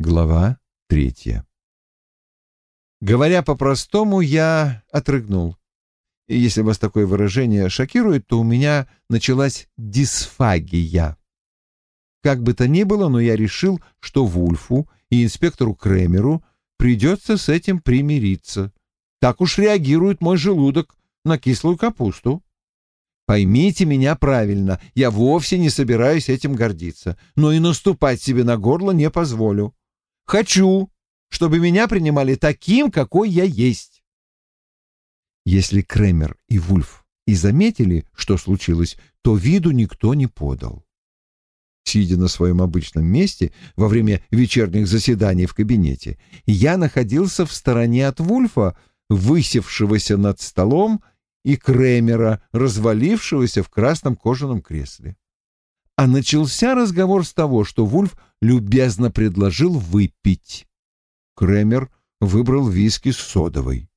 Глава третья. Говоря по-простому, я отрыгнул. И если вас такое выражение шокирует, то у меня началась дисфагия. Как бы то ни было, но я решил, что Вульфу и инспектору Кремеру придется с этим примириться. Так уж реагирует мой желудок на кислую капусту. Поймите меня правильно, я вовсе не собираюсь этим гордиться, но и наступать себе на горло не позволю. Хочу, чтобы меня принимали таким, какой я есть. Если Кремер и Вульф и заметили, что случилось, то виду никто не подал. Сидя на своем обычном месте во время вечерних заседаний в кабинете, я находился в стороне от Вульфа, высевшегося над столом, и Кремера, развалившегося в красном кожаном кресле. А начался разговор с того, что Вульф любезно предложил выпить. Кремер выбрал виски с содовой.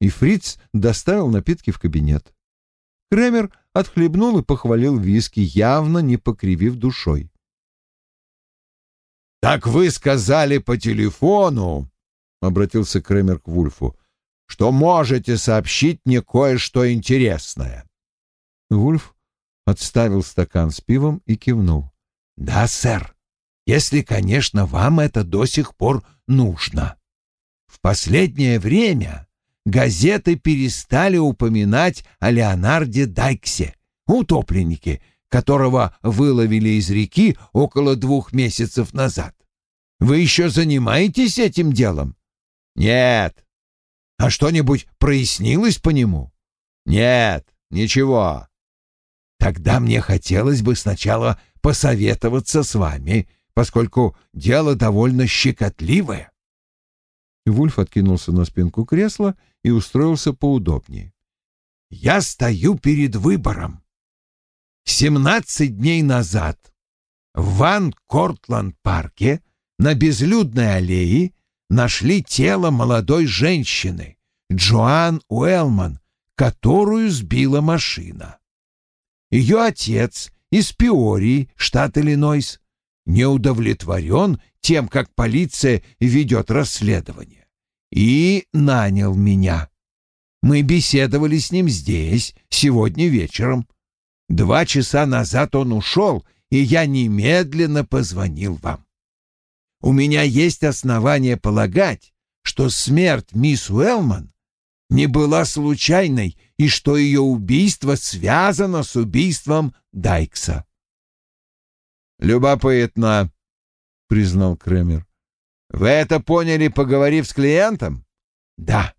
И Фриц доставил напитки в кабинет. Кремер отхлебнул и похвалил виски, явно не покривив душой. «Так вы сказали по телефону», — обратился Кремер к Вульфу, что можете сообщить мне кое-что интересное. Вульф отставил стакан с пивом и кивнул. «Да, сэр, если, конечно, вам это до сих пор нужно. В последнее время газеты перестали упоминать о Леонарде Дайксе, утопленнике, которого выловили из реки около двух месяцев назад. Вы еще занимаетесь этим делом? Нет, а что-нибудь прояснилось по нему? Нет, ничего. Тогда мне хотелось бы сначала посоветоваться с вами, поскольку дело довольно щекотливое. Вульф откинулся на спинку кресла и устроился поудобнее. Я стою перед выбором. Семнадцать дней назад в Ван-Кортланд-парке на безлюдной аллее нашли тело молодой женщины, Джоан Уэлман, которую сбила машина. Ее отец из Пиории, штат Иллинойс, не удовлетворен тем, как полиция ведет расследование, и нанял меня. Мы беседовали с ним здесь, сегодня вечером. Два часа назад он ушел, и я немедленно позвонил вам. У меня есть основания полагать, что смерть мисс Уэллман не была случайной и что ее убийство связано с убийством Дайкса. «Любопытно», — признал Кремер. «Вы это поняли, поговорив с клиентом?» «Да.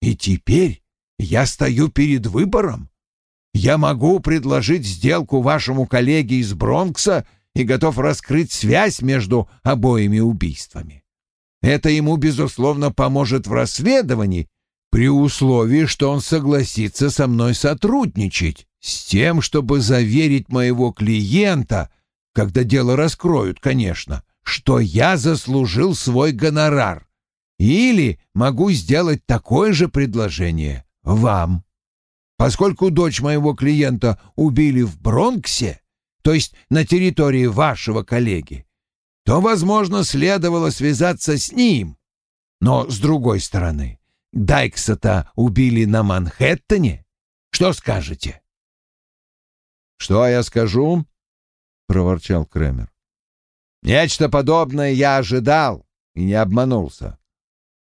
И теперь я стою перед выбором. Я могу предложить сделку вашему коллеге из Бронкса и готов раскрыть связь между обоими убийствами. Это ему, безусловно, поможет в расследовании, при условии, что он согласится со мной сотрудничать, с тем, чтобы заверить моего клиента, когда дело раскроют, конечно, что я заслужил свой гонорар. Или могу сделать такое же предложение вам. Поскольку дочь моего клиента убили в Бронксе, то есть на территории вашего коллеги, то, возможно, следовало связаться с ним. Но, с другой стороны, Дайкса-то убили на Манхэттене. Что скажете? «Что я скажу?» — проворчал Кремер. «Нечто подобное я ожидал и не обманулся.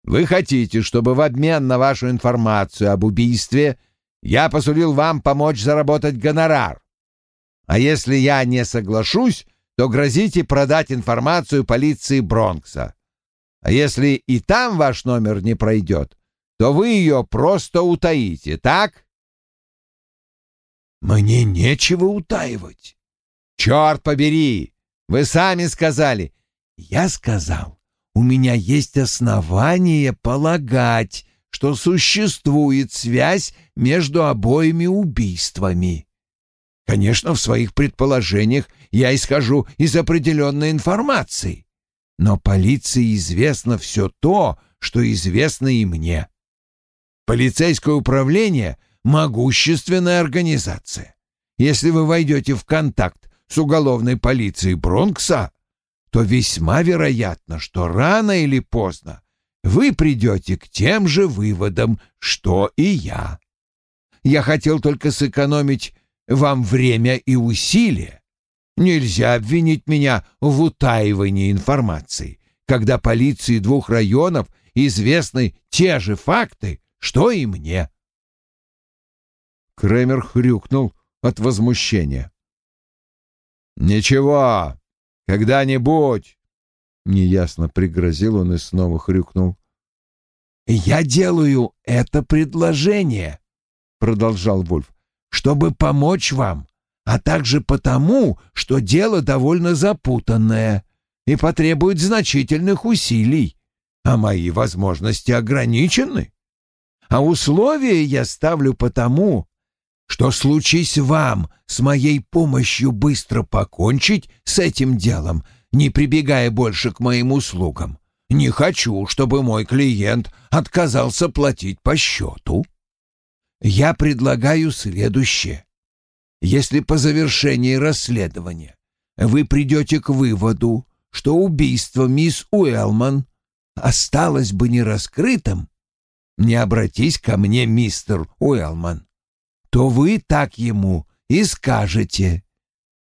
Вы хотите, чтобы в обмен на вашу информацию об убийстве я посулил вам помочь заработать гонорар. А если я не соглашусь, то грозите продать информацию полиции Бронкса. А если и там ваш номер не пройдет, то вы ее просто утаите, так? Мне нечего утаивать. Черт побери! Вы сами сказали. Я сказал, у меня есть основания полагать, что существует связь между обоими убийствами. Конечно, в своих предположениях я исхожу из определенной информации, но полиции известно все то, что известно и мне. Полицейское управление — могущественная организация. Если вы войдете в контакт с уголовной полицией Бронкса, то весьма вероятно, что рано или поздно вы придете к тем же выводам, что и я. Я хотел только сэкономить вам время и усилия. Нельзя обвинить меня в утаивании информации, когда полиции двух районов известны те же факты, что и мне. Кремер хрюкнул от возмущения. «Ничего, когда-нибудь!» Неясно пригрозил он и снова хрюкнул. «Я делаю это предложение», — продолжал Вульф, — «чтобы помочь вам, а также потому, что дело довольно запутанное и потребует значительных усилий, а мои возможности ограничены. А условия я ставлю потому, что случись вам с моей помощью быстро покончить с этим делом, не прибегая больше к моим услугам. Не хочу, чтобы мой клиент отказался платить по счету. Я предлагаю следующее. Если по завершении расследования вы придете к выводу, что убийство мисс Уэлман осталось бы нераскрытым, не обратись ко мне, мистер Уэлман то вы так ему и скажете.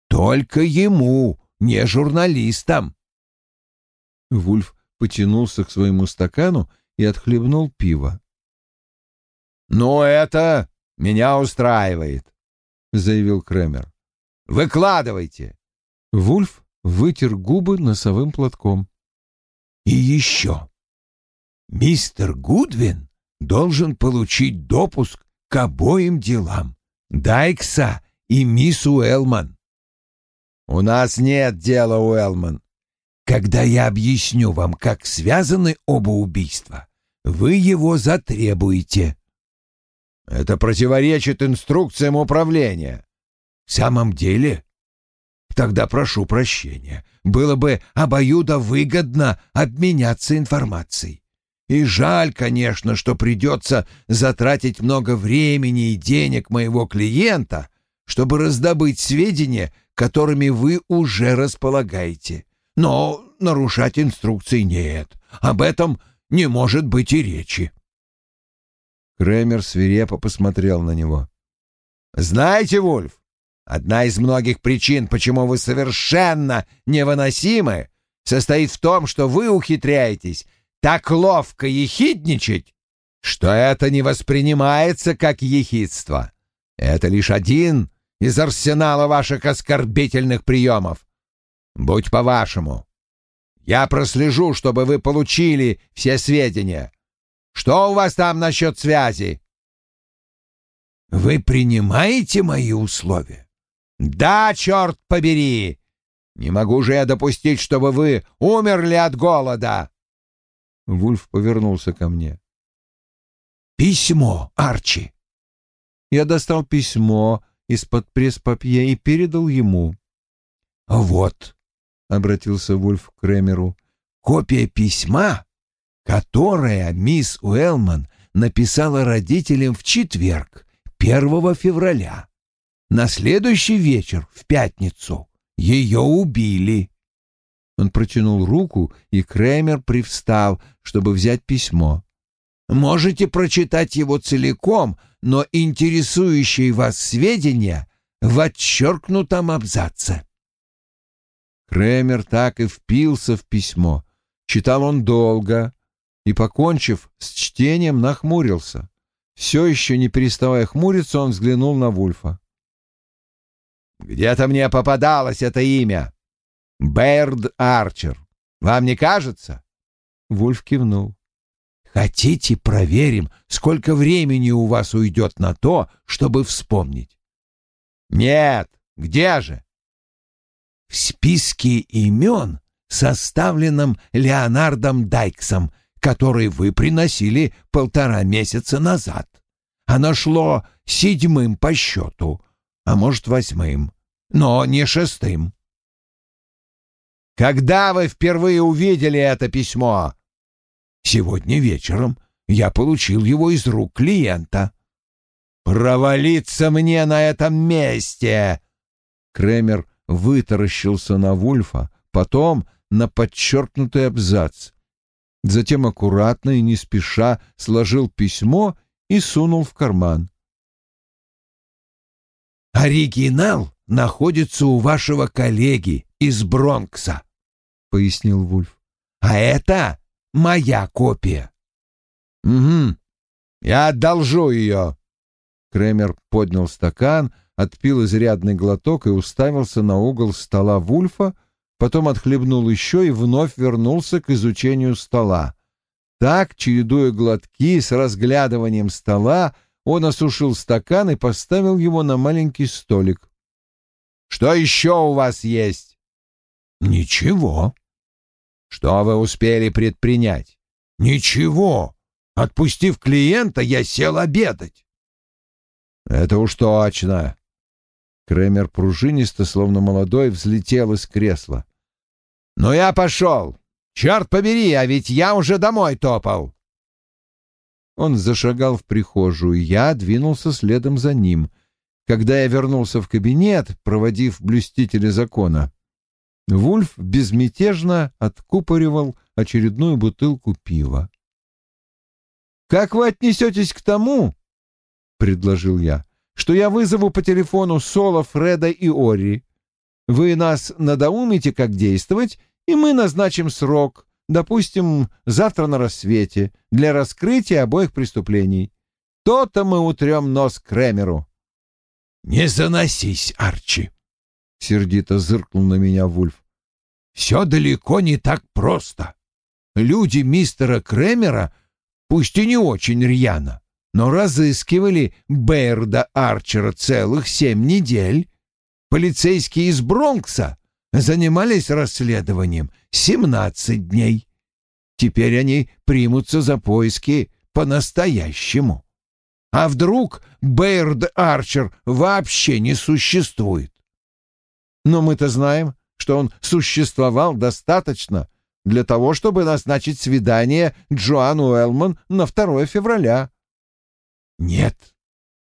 Только ему, не журналистам. Вульф потянулся к своему стакану и отхлебнул пиво. «Ну, это меня устраивает», — заявил Кремер. «Выкладывайте». Вульф вытер губы носовым платком. «И еще. Мистер Гудвин должен получить допуск к обоим делам. Дайкса и мисс Уэлман. У нас нет дела, Уэлман. Когда я объясню вам, как связаны оба убийства, вы его затребуете. Это противоречит инструкциям управления. В самом деле? Тогда прошу прощения. Было бы обоюдовыгодно обменяться информацией. И жаль, конечно, что придется затратить много времени и денег моего клиента, чтобы раздобыть сведения, которыми вы уже располагаете. Но нарушать инструкции нет. Об этом не может быть и речи. Кремер свирепо посмотрел на него. «Знаете, Вульф, одна из многих причин, почему вы совершенно невыносимы, состоит в том, что вы ухитряетесь так ловко ехидничать, что это не воспринимается как ехидство. Это лишь один из арсенала ваших оскорбительных приемов. Будь по-вашему. Я прослежу, чтобы вы получили все сведения. Что у вас там насчет связи? Вы принимаете мои условия? Да, черт побери! Не могу же я допустить, чтобы вы умерли от голода. Вульф повернулся ко мне. «Письмо, Арчи!» Я достал письмо из-под пресс-папье и передал ему. «Вот», — обратился Вульф к Кремеру, — «копия письма, которое мисс Уэлман написала родителям в четверг, 1 февраля. На следующий вечер, в пятницу, ее убили. Он протянул руку, и Кремер привстал, чтобы взять письмо. «Можете прочитать его целиком, но интересующие вас сведения в отчеркнутом абзаце». Кремер так и впился в письмо. Читал он долго и, покончив с чтением, нахмурился. Все еще не переставая хмуриться, он взглянул на Вульфа. «Где-то мне попадалось это имя», Бэрд Арчер. Вам не кажется?» Вульф кивнул. «Хотите, проверим, сколько времени у вас уйдет на то, чтобы вспомнить?» «Нет, где же?» «В списке имен, составленном Леонардом Дайксом, который вы приносили полтора месяца назад. Оно шло седьмым по счету, а может, восьмым, но не шестым. Когда вы впервые увидели это письмо? Сегодня вечером. Я получил его из рук клиента. Провалиться мне на этом месте! Кремер вытаращился на Вульфа, потом на подчеркнутый абзац. Затем аккуратно и не спеша сложил письмо и сунул в карман. «Оригинал находится у вашего коллеги из Бронкса», — пояснил Вульф. «А это моя копия». «Угу, я одолжу ее». Кремер поднял стакан, отпил изрядный глоток и уставился на угол стола Вульфа, потом отхлебнул еще и вновь вернулся к изучению стола. Так, чередуя глотки с разглядыванием стола, он осушил стакан и поставил его на маленький столик. «Что еще у вас есть?» «Ничего». «Что вы успели предпринять?» «Ничего. Отпустив клиента, я сел обедать». «Это уж точно». Кремер пружинисто, словно молодой, взлетел из кресла. «Ну я пошел! Черт побери, а ведь я уже домой топал!» Он зашагал в прихожую, я двинулся следом за ним. Когда я вернулся в кабинет, проводив блюстителя закона, Вульф безмятежно откупоривал очередную бутылку пива. «Как вы отнесетесь к тому, — предложил я, — что я вызову по телефону Соло, Фреда и Ори? Вы нас надоумите, как действовать, и мы назначим срок, допустим, завтра на рассвете, для раскрытия обоих преступлений. То-то мы утрем нос Кремеру. — Не заносись, Арчи! — сердито зыркнул на меня Вульф. — Все далеко не так просто. Люди мистера Кремера, пусть и не очень рьяно, но разыскивали Бэйрда Арчера целых семь недель. Полицейские из Бронкса занимались расследованием 17 дней. Теперь они примутся за поиски по-настоящему. А вдруг Бэйрд Арчер вообще не существует? Но мы-то знаем, что он существовал достаточно для того, чтобы назначить свидание Джоан Уэлман на 2 февраля. Нет,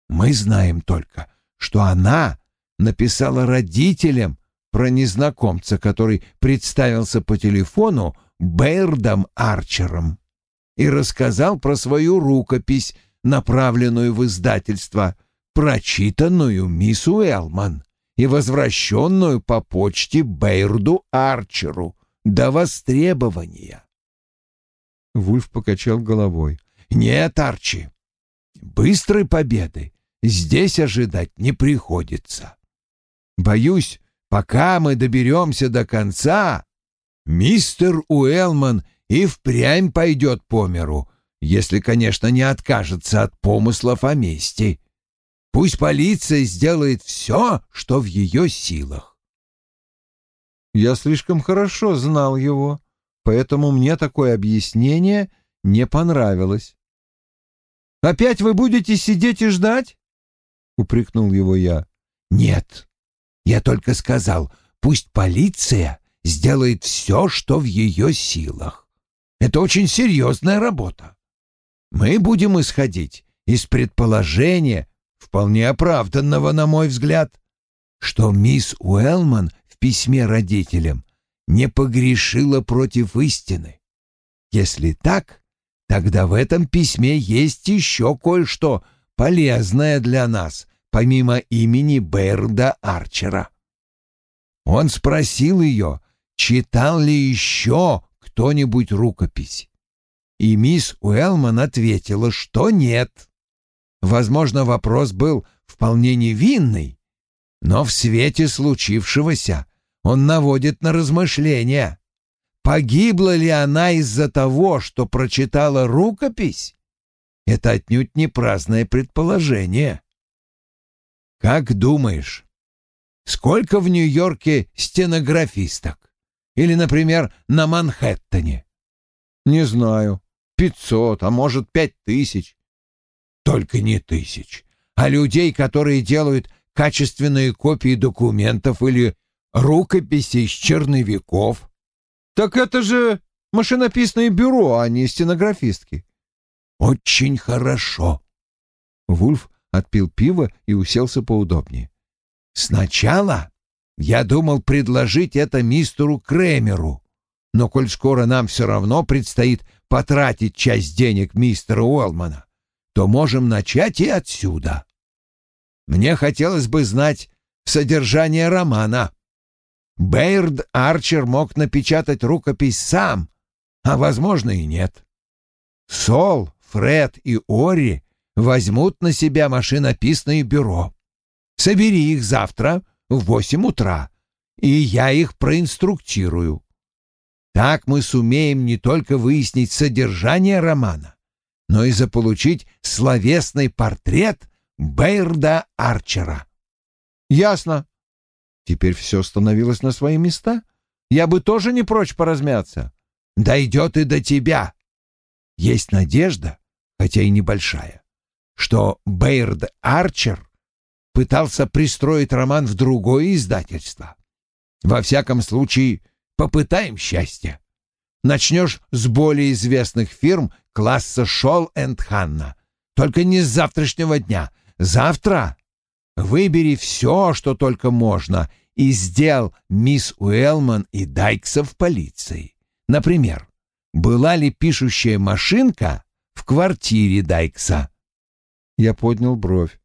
мы знаем только, что она написала родителям про незнакомца, который представился по телефону Бэйрдом Арчером и рассказал про свою рукопись, направленную в издательство, прочитанную мисс Уэлман и возвращенную по почте Бэйрду Арчеру до востребования. Вульф покачал головой. «Нет, Арчи, быстрой победы здесь ожидать не приходится. Боюсь, Пока мы доберемся до конца, мистер Уэлман и впрямь пойдет по миру, если, конечно, не откажется от помыслов о мести. Пусть полиция сделает все, что в ее силах. Я слишком хорошо знал его, поэтому мне такое объяснение не понравилось. «Опять вы будете сидеть и ждать?» — упрекнул его я. «Нет, я только сказал, пусть полиция сделает все, что в ее силах. Это очень серьезная работа. Мы будем исходить из предположения, вполне оправданного, на мой взгляд, что мисс Уэллман в письме родителям не погрешила против истины. Если так, тогда в этом письме есть еще кое-что полезное для нас, помимо имени Берда Арчера. Он спросил ее, читал ли еще кто-нибудь рукопись. И мисс Уэлман ответила, что нет. Возможно, вопрос был вполне невинный, но в свете случившегося он наводит на размышления. Погибла ли она из-за того, что прочитала рукопись? Это отнюдь не праздное предположение. Как думаешь, сколько в Нью-Йорке стенографисток? Или, например, на Манхэттене? Не знаю. Пятьсот, а может, пять тысяч. Только не тысяч, а людей, которые делают качественные копии документов или рукописи из черновиков. Так это же машинописное бюро, а не стенографистки. Очень хорошо. Вульф отпил пиво и уселся поудобнее. «Сначала я думал предложить это мистеру Кремеру, Но коль скоро нам все равно предстоит потратить часть денег мистера Уэллмана, то можем начать и отсюда. Мне хотелось бы знать содержание романа. Бейрд Арчер мог напечатать рукопись сам, а, возможно, и нет. Сол, Фред и Ори возьмут на себя машинописное бюро. Собери их завтра в восемь утра, и я их проинструктирую. Так мы сумеем не только выяснить содержание романа, но и заполучить словесный портрет Бейрда Арчера. Ясно. Теперь все становилось на свои места. Я бы тоже не прочь поразмяться. Дойдет и до тебя. Есть надежда, хотя и небольшая, что Бейрд Арчер пытался пристроить роман в другое издательство. Во всяком случае, попытаем счастье. Начнешь с более известных фирм класса Шолл энд Ханна. Только не с завтрашнего дня. Завтра выбери все, что только можно, и сделал мисс Уэлман и Дайкса в полиции. Например, была ли пишущая машинка в квартире Дайкса? Я поднял бровь.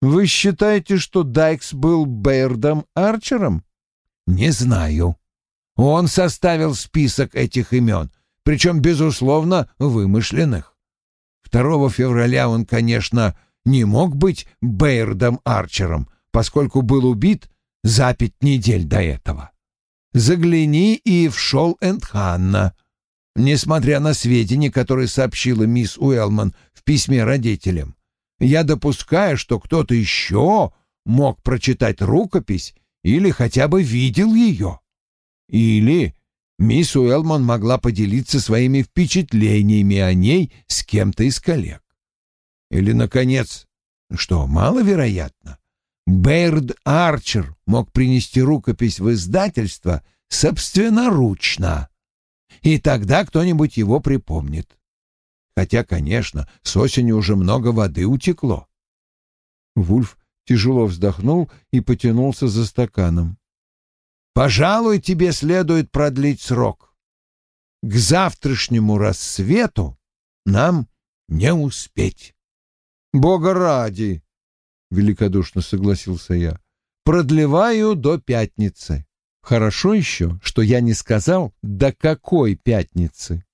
Вы считаете, что Дайкс был Бейрдом Арчером? Не знаю. Он составил список этих имен, причем, безусловно, вымышленных. 2 февраля он, конечно, не мог быть Бейрдом Арчером, поскольку был убит за пять недель до этого. Загляни и в Шол энд. Несмотря на сведения, которые сообщила мисс Уэлман в письме родителям, я допускаю, что кто-то еще мог прочитать рукопись или хотя бы видел ее. Или мисс Уэлман могла поделиться своими впечатлениями о ней с кем-то из коллег. Или, наконец, что маловероятно, Бейрд Арчер мог принести рукопись в издательство собственноручно, и тогда кто-нибудь его припомнит. Хотя, конечно, с осени уже много воды утекло. Вульф тяжело вздохнул и потянулся за стаканом. «Пожалуй, тебе следует продлить срок. К завтрашнему рассвету нам не успеть». «Бога ради!» — великодушно согласился я. «Продлеваю до пятницы. Хорошо еще, что я не сказал, до какой пятницы».